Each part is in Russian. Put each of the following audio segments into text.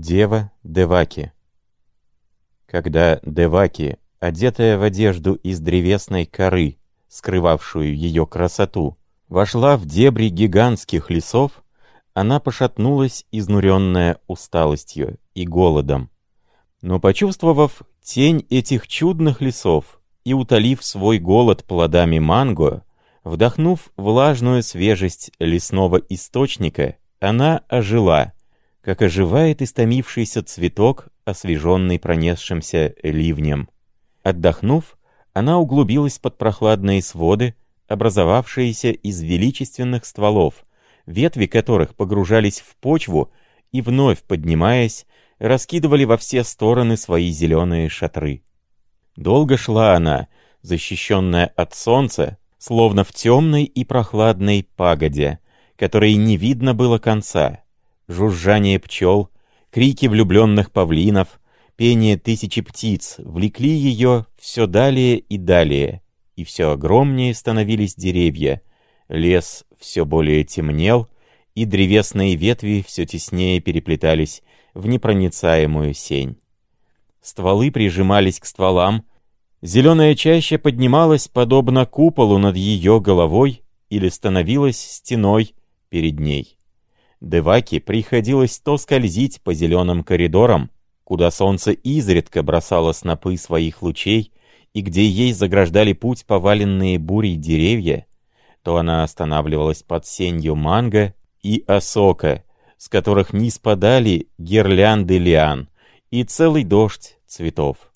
Дева Деваки Когда Деваки, одетая в одежду из древесной коры, скрывавшую ее красоту, вошла в дебри гигантских лесов, она пошатнулась, изнуренная усталостью и голодом. Но почувствовав тень этих чудных лесов и утолив свой голод плодами манго, вдохнув влажную свежесть лесного источника, она ожила, как оживает истомившийся цветок, освеженный пронесшимся ливнем. Отдохнув, она углубилась под прохладные своды, образовавшиеся из величественных стволов, ветви которых погружались в почву и, вновь поднимаясь, раскидывали во все стороны свои зеленые шатры. Долго шла она, защищенная от солнца, словно в темной и прохладной пагоде, которой не видно было конца. Жужжание пчел, крики влюбленных павлинов, пение тысячи птиц влекли ее все далее и далее, и все огромнее становились деревья, лес все более темнел, и древесные ветви все теснее переплетались в непроницаемую сень. Стволы прижимались к стволам, зеленая чаща поднималась подобно куполу над ее головой или становилась стеной перед ней. Деваке приходилось то скользить по зеленым коридорам, куда солнце изредка бросало снопы своих лучей, и где ей заграждали путь поваленные бурей деревья, то она останавливалась под сенью манго и осока, с которых не спадали гирлянды лиан и целый дождь цветов.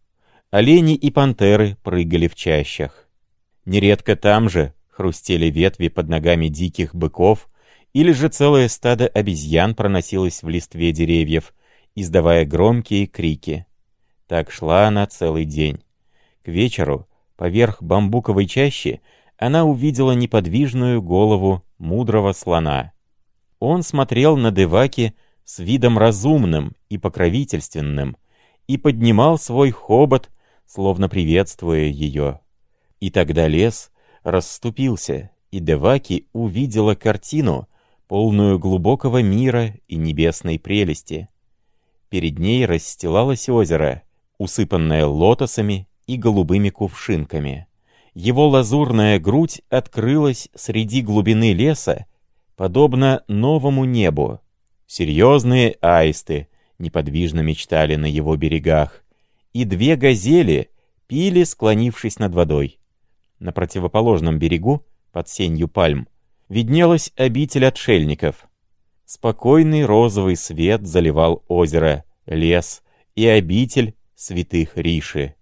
Олени и пантеры прыгали в чащах. Нередко там же хрустели ветви под ногами диких быков, или же целое стадо обезьян проносилось в листве деревьев, издавая громкие крики. Так шла она целый день. К вечеру, поверх бамбуковой чащи, она увидела неподвижную голову мудрого слона. Он смотрел на Деваки с видом разумным и покровительственным и поднимал свой хобот, словно приветствуя ее. И тогда лес расступился, и Деваки увидела картину, полную глубокого мира и небесной прелести. Перед ней расстилалось озеро, усыпанное лотосами и голубыми кувшинками. Его лазурная грудь открылась среди глубины леса, подобно новому небу. Серьезные аисты неподвижно мечтали на его берегах, и две газели пили, склонившись над водой. На противоположном берегу, под сенью пальм, виднелась обитель отшельников. Спокойный розовый свет заливал озеро, лес и обитель святых Риши.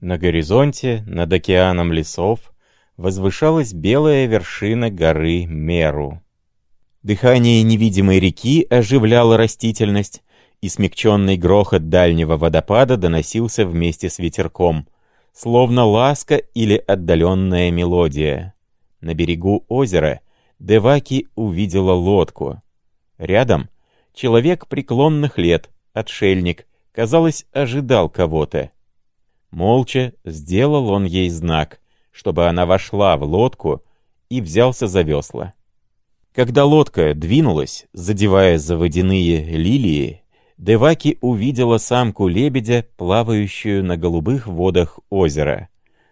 На горизонте, над океаном лесов, возвышалась белая вершина горы Меру. Дыхание невидимой реки оживляло растительность, и смягченный грохот дальнего водопада доносился вместе с ветерком, словно ласка или отдаленная мелодия. На берегу озера Деваки увидела лодку. Рядом человек преклонных лет, отшельник, казалось, ожидал кого-то. Молча сделал он ей знак, чтобы она вошла в лодку и взялся за весла. Когда лодка двинулась, задевая за водяные лилии, Деваки увидела самку лебедя, плавающую на голубых водах озера.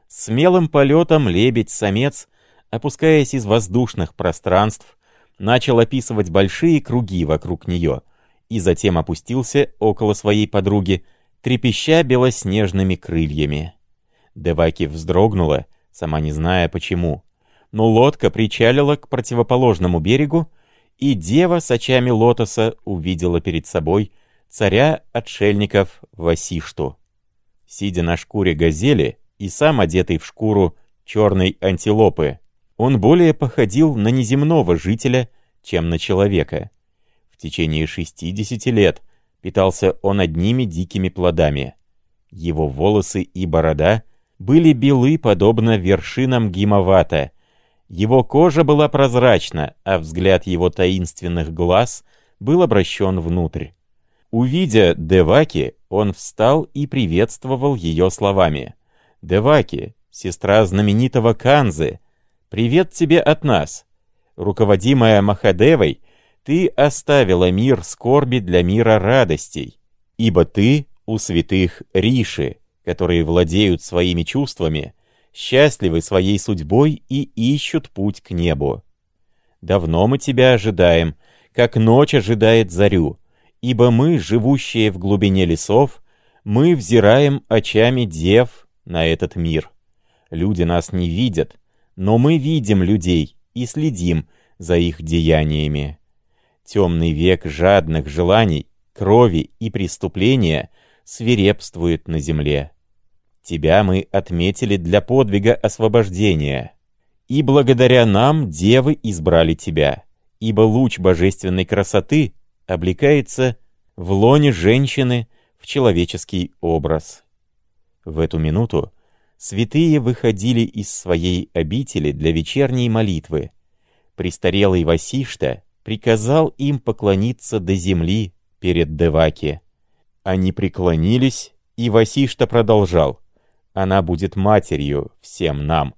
Смелым полетом лебедь-самец, опускаясь из воздушных пространств, начал описывать большие круги вокруг нее и затем опустился около своей подруги, трепеща белоснежными крыльями. Деваки вздрогнула, сама не зная почему. Но лодка причалила к противоположному берегу, и дева с очами лотоса увидела перед собой царя отшельников Васишту. Сидя на шкуре газели и сам одетый в шкуру черной антилопы, он более походил на неземного жителя, чем на человека. В течение 60 лет питался он одними дикими плодами. Его волосы и борода были белы, подобно вершинам гимовата. Его кожа была прозрачна, а взгляд его таинственных глаз был обращен внутрь. Увидя Деваки, он встал и приветствовал ее словами. «Деваки, сестра знаменитого Канзы, привет тебе от нас. Руководимая Махадевой, ты оставила мир скорби для мира радостей, Ибо ты у святых Риши, которые владеют своими чувствами, счастливы своей судьбой и ищут путь к небу. Давно мы тебя ожидаем, как ночь ожидает зарю, ибо мы, живущие в глубине лесов, мы взираем очами дев на этот мир. Люди нас не видят, но мы видим людей и следим за их деяниями. Темный век жадных желаний, крови и преступления свирепствует на земле. Тебя мы отметили для подвига освобождения. И благодаря нам девы избрали тебя, ибо луч божественной красоты облекается в лоне женщины в человеческий образ. В эту минуту святые выходили из своей обители для вечерней молитвы. Престарелый Васишта приказал им поклониться до земли перед Деваки. Они преклонились, и Васишта продолжал. Она будет матерью всем нам,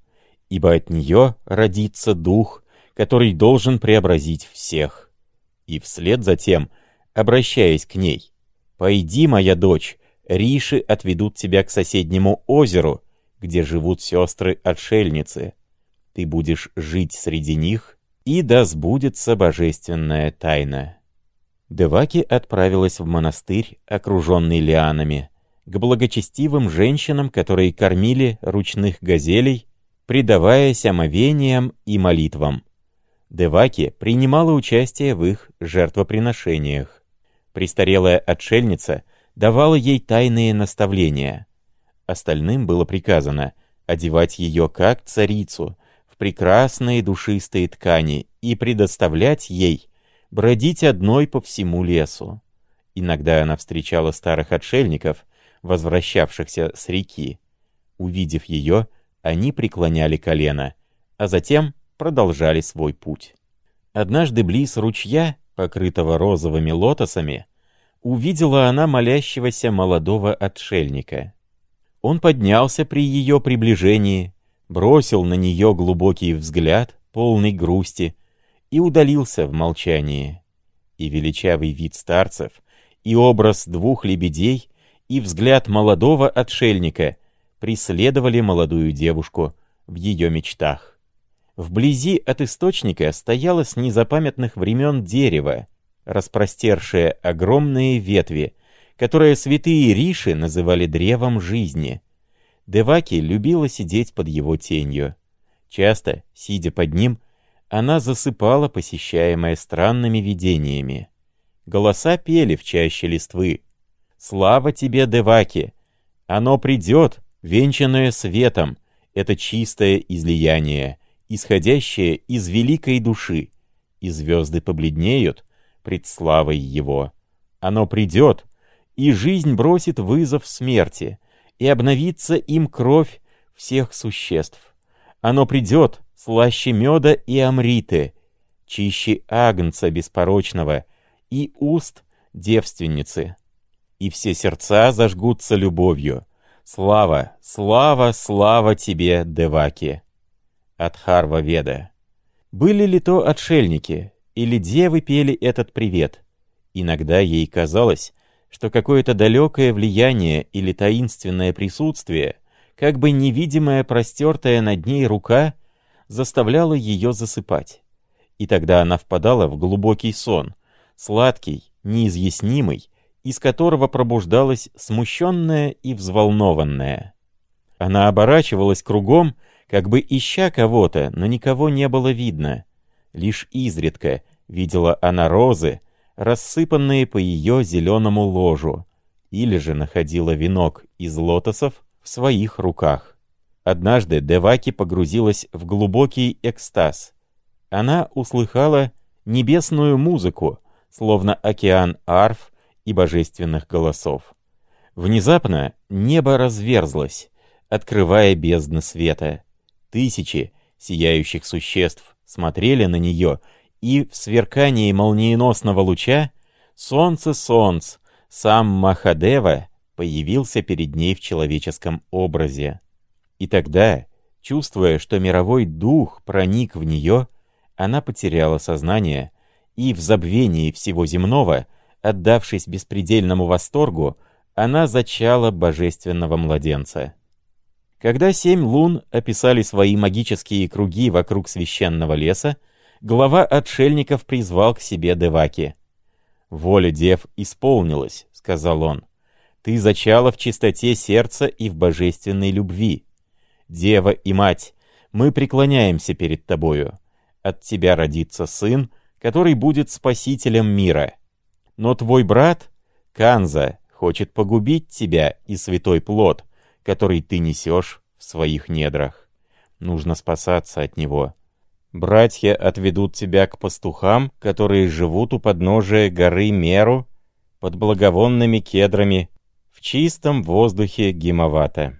ибо от нее родится дух, который должен преобразить всех. И вслед за тем, обращаясь к ней, «Пойди, моя дочь, Риши отведут тебя к соседнему озеру, где живут сестры-отшельницы. Ты будешь жить среди них, и да сбудется божественная тайна». Деваки отправилась в монастырь, окруженный лианами, к благочестивым женщинам, которые кормили ручных газелей, предаваясь омовениям и молитвам. Деваки принимала участие в их жертвоприношениях. Престарелая отшельница давала ей тайные наставления. Остальным было приказано одевать ее как царицу в прекрасные душистые ткани и предоставлять ей бродить одной по всему лесу. Иногда она встречала старых отшельников, возвращавшихся с реки. Увидев ее, они преклоняли колено, а затем продолжали свой путь. Однажды близ ручья, покрытого розовыми лотосами, увидела она молящегося молодого отшельника. Он поднялся при ее приближении, бросил на нее глубокий взгляд, полный грусти, и удалился в молчании. И величавый вид старцев, и образ двух лебедей, и взгляд молодого отшельника преследовали молодую девушку в ее мечтах. Вблизи от источника стояло с незапамятных времен дерево, распростершее огромные ветви, которое святые Риши называли древом жизни. Деваки любила сидеть под его тенью. Часто, сидя под ним, она засыпала, посещаемая странными видениями. Голоса пели в чаще листвы. «Слава тебе, Деваки! Оно придет, венчанное светом, это чистое излияние, исходящее из великой души, и звезды побледнеют пред славой его. Оно придет, и жизнь бросит вызов смерти, и обновится им кровь всех существ. Оно придет, слаще меда и амриты, чище агнца беспорочного и уст девственницы. И все сердца зажгутся любовью. Слава, слава, слава тебе, Деваки! От Харва Веда. Были ли то отшельники, или девы пели этот привет? Иногда ей казалось, что какое-то далекое влияние или таинственное присутствие, как бы невидимая простертая над ней рука — заставляла ее засыпать. И тогда она впадала в глубокий сон, сладкий, неизъяснимый, из которого пробуждалась смущенная и взволнованная. Она оборачивалась кругом, как бы ища кого-то, но никого не было видно. Лишь изредка видела она розы, рассыпанные по ее зеленому ложу, или же находила венок из лотосов в своих руках. Однажды Деваки погрузилась в глубокий экстаз. Она услыхала небесную музыку, словно океан арф и божественных голосов. Внезапно небо разверзлось, открывая бездны света. Тысячи сияющих существ смотрели на нее, и в сверкании молниеносного луча солнце солнц, сам Махадева, появился перед ней в человеческом образе. И тогда, чувствуя, что мировой дух проник в нее, она потеряла сознание и в забвении всего земного отдавшись беспредельному восторгу, она зачала божественного младенца. Когда семь лун описали свои магические круги вокруг священного леса, глава отшельников призвал к себе Деваки. «Воля дев исполнилась», — сказал он. «Ты зачала в чистоте сердца и в божественной любви. Дева и мать, мы преклоняемся перед тобою. От тебя родится сын, который будет спасителем мира. Но твой брат, Канза, хочет погубить тебя и святой плод, который ты несешь в своих недрах. Нужно спасаться от него. Братья отведут тебя к пастухам, которые живут у подножия горы Меру, под благовонными кедрами, в чистом воздухе Гимавата.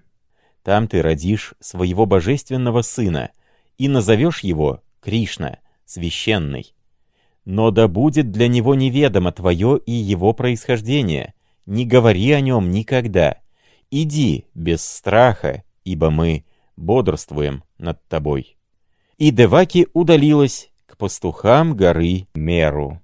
Там ты родишь своего божественного сына и назовешь его Кришна, священный. Но да будет для него неведомо твое и его происхождение. Не говори о нем никогда. Иди без страха, ибо мы бодрствуем над тобой. И Деваки удалилась к пастухам горы Меру.